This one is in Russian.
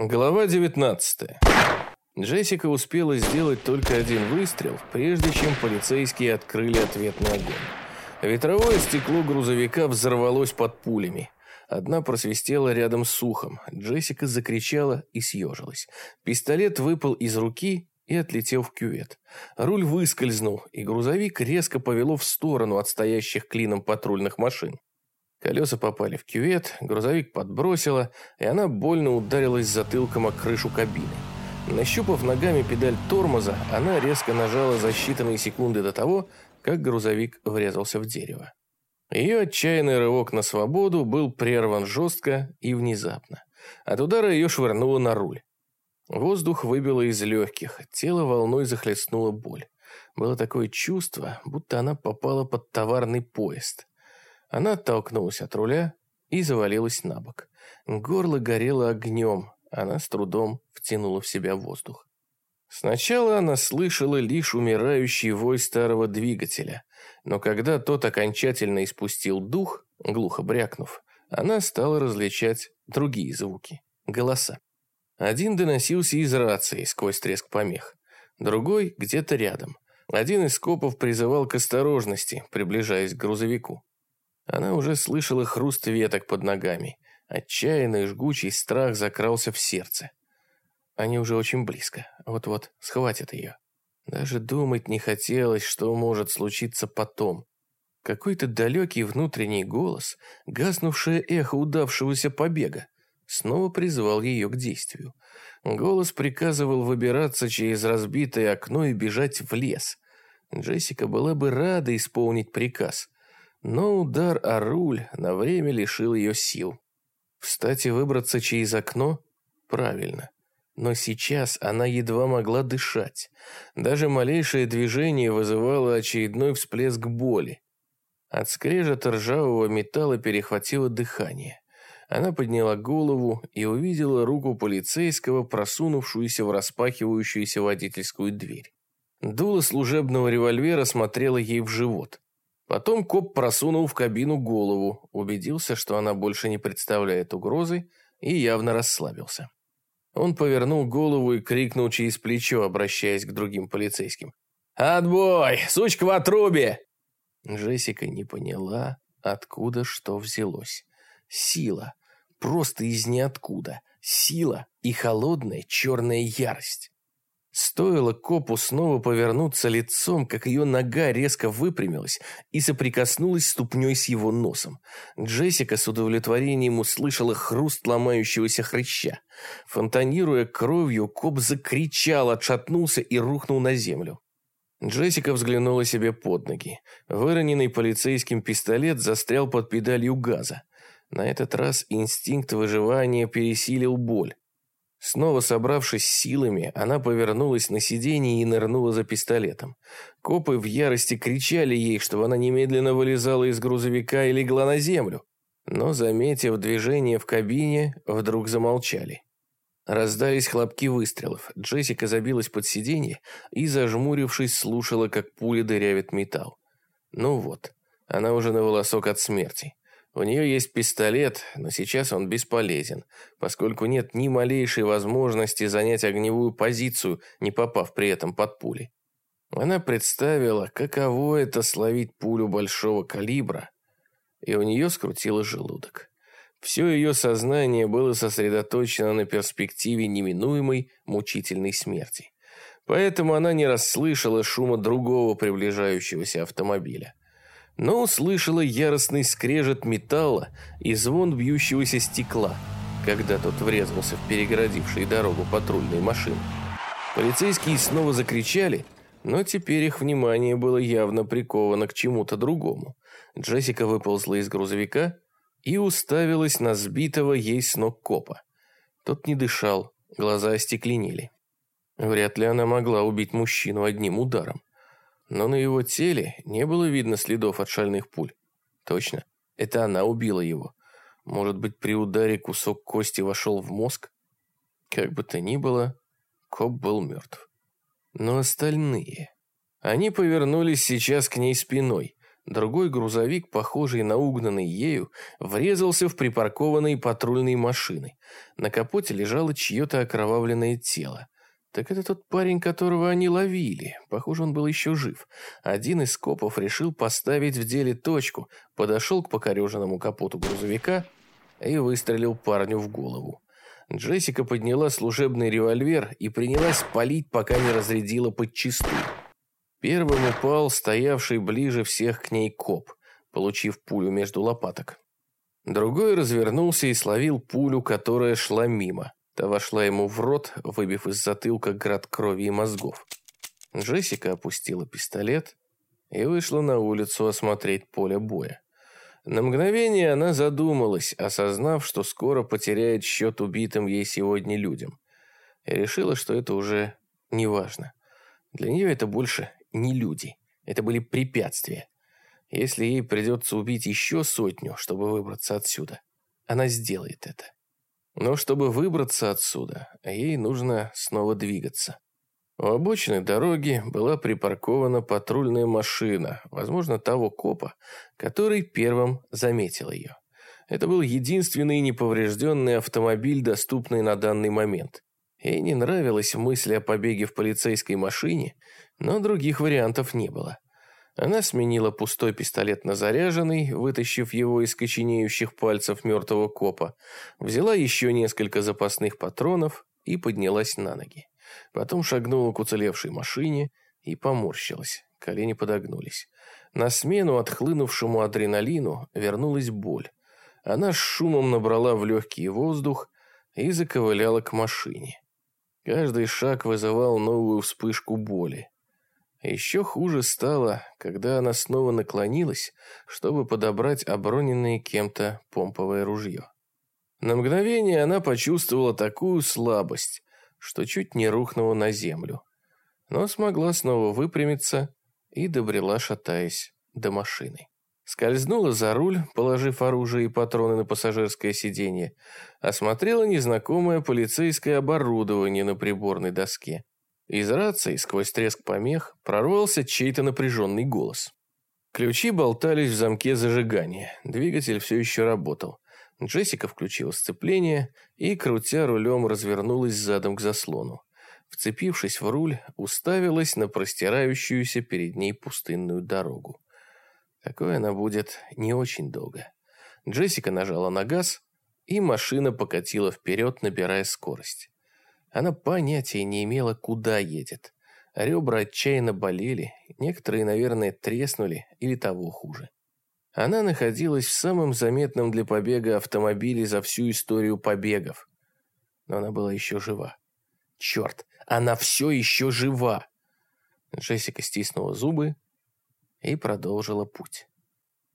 Глава 19. Джессика успела сделать только один выстрел, прежде чем полицейские открыли ответный огонь. Ветровое стекло грузовика взорвалось под пулями. Одна просвистела рядом с ухом. Джессика закричала и съежилась. Пистолет выпал из руки и отлетел в кювет. Руль выскользнул, и грузовик резко повело в сторону от стоящих клином патрульных машин. Колеса попали в кювет, грузовик подбросило, и она больно ударилась затылком о крышу кабины. Нащупав ногами педаль тормоза, она резко нажала за считанные секунды до того, как грузовик врезался в дерево. Ее отчаянный рывок на свободу был прерван жестко и внезапно. От удара ее швырнуло на руль. Воздух выбило из легких, тело волной захлестнула боль. Было такое чувство, будто она попала под товарный поезд. Она оттолкнулась от руля и завалилась на бок. Горло горело огнем, она с трудом втянула в себя воздух. Сначала она слышала лишь умирающий вой старого двигателя, но когда тот окончательно испустил дух, глухо брякнув, она стала различать другие звуки, голоса. Один доносился из рации сквозь треск помех, другой где-то рядом. Один из копов призывал к осторожности, приближаясь к грузовику. Она уже слышала хруст веток под ногами. Отчаянный жгучий страх закрался в сердце. Они уже очень близко. Вот-вот схватят ее. Даже думать не хотелось, что может случиться потом. Какой-то далекий внутренний голос, гаснувшее эхо удавшегося побега, снова призвал ее к действию. Голос приказывал выбираться через разбитое окно и бежать в лес. Джессика была бы рада исполнить приказ – но удар о руль на время лишил ее сил. Встать и выбраться через окно? Правильно. Но сейчас она едва могла дышать. Даже малейшее движение вызывало очередной всплеск боли. От скрежета ржавого металла перехватило дыхание. Она подняла голову и увидела руку полицейского, просунувшуюся в распахивающуюся водительскую дверь. Дуло служебного револьвера смотрело ей в живот. Потом коп просунул в кабину голову, убедился, что она больше не представляет угрозы, и явно расслабился. Он повернул голову и крикнул через плечо, обращаясь к другим полицейским. «Отбой! Сучка в отрубе!» Джессика не поняла, откуда что взялось. Сила. Просто из ниоткуда. Сила и холодная черная ярость. Стоило копу снова повернуться лицом, как ее нога резко выпрямилась и соприкоснулась ступней с его носом. Джессика с удовлетворением услышала хруст ломающегося хряща. Фонтанируя кровью, коп закричал, отшатнулся и рухнул на землю. Джессика взглянула себе под ноги. Выроненный полицейским пистолет застрял под педалью газа. На этот раз инстинкт выживания пересилил боль. Снова собравшись силами, она повернулась на сиденье и нырнула за пистолетом. Копы в ярости кричали ей, чтобы она немедленно вылезала из грузовика и легла на землю. Но, заметив движение в кабине, вдруг замолчали. Раздались хлопки выстрелов. Джессика забилась под сиденье и, зажмурившись, слушала, как пули дырявит металл. Ну вот, она уже на волосок от смерти. У нее есть пистолет, но сейчас он бесполезен, поскольку нет ни малейшей возможности занять огневую позицию, не попав при этом под пули. Она представила, каково это словить пулю большого калибра, и у нее скрутило желудок. Все ее сознание было сосредоточено на перспективе неминуемой мучительной смерти. Поэтому она не расслышала шума другого приближающегося автомобиля но услышала яростный скрежет металла и звон бьющегося стекла, когда тот врезался в перегородившие дорогу патрульные машины. Полицейские снова закричали, но теперь их внимание было явно приковано к чему-то другому. Джессика выползла из грузовика и уставилась на сбитого ей с ног копа. Тот не дышал, глаза остекленели. Вряд ли она могла убить мужчину одним ударом но на его теле не было видно следов от шальных пуль. Точно, это она убила его. Может быть, при ударе кусок кости вошел в мозг? Как бы то ни было, коп был мертв. Но остальные... Они повернулись сейчас к ней спиной, Другой грузовик, похожий на угнанный ею, врезался в припаркованные патрульные машины. На капоте лежало чье-то окровавленное тело. Так это тот парень, которого они ловили. Похоже, он был еще жив. Один из копов решил поставить в деле точку, подошел к покореженному капоту грузовика и выстрелил парню в голову. Джессика подняла служебный револьвер и принялась палить, пока не разрядила подчистую. Первым упал стоявший ближе всех к ней коп, получив пулю между лопаток. Другой развернулся и словил пулю, которая шла мимо. Та вошла ему в рот, выбив из затылка град крови и мозгов. Джессика опустила пистолет и вышла на улицу осмотреть поле боя. На мгновение она задумалась, осознав, что скоро потеряет счет убитым ей сегодня людям. И решила, что это уже не важно. Для нее это больше не люди. Это были препятствия. Если ей придется убить еще сотню, чтобы выбраться отсюда, она сделает это. Но чтобы выбраться отсюда, ей нужно снова двигаться. У обочины дороги была припаркована патрульная машина, возможно, того копа, который первым заметил ее. Это был единственный неповрежденный автомобиль, доступный на данный момент. Ей не нравилась мысль о побеге в полицейской машине, но других вариантов не было. Она сменила пустой пистолет на заряженный, вытащив его из коченеющих пальцев мертвого копа, взяла еще несколько запасных патронов и поднялась на ноги. Потом шагнула к уцелевшей машине и поморщилась. Колени подогнулись. На смену отхлынувшему адреналину вернулась боль. Она с шумом набрала в легкий воздух и заковыляла к машине. Каждый шаг вызывал новую вспышку боли. Еще хуже стало, когда она снова наклонилась, чтобы подобрать оброненное кем-то помповое ружье. На мгновение она почувствовала такую слабость, что чуть не рухнула на землю, но смогла снова выпрямиться и добрела, шатаясь, до машины. Скользнула за руль, положив оружие и патроны на пассажирское сиденье, осмотрела незнакомое полицейское оборудование на приборной доске. Из рации, сквозь треск помех, прорвался чей-то напряженный голос. Ключи болтались в замке зажигания. Двигатель все еще работал. Джессика включила сцепление и, крутя рулем, развернулась задом к заслону. Вцепившись в руль, уставилась на простирающуюся перед ней пустынную дорогу. Такое она будет не очень долго. Джессика нажала на газ, и машина покатила вперед, набирая скорость. Она понятия не имела, куда едет. Ребра отчаянно болели, некоторые, наверное, треснули или того хуже. Она находилась в самом заметном для побега автомобиле за всю историю побегов. Но она была еще жива. Черт, она все еще жива! Джессика стиснула зубы и продолжила путь.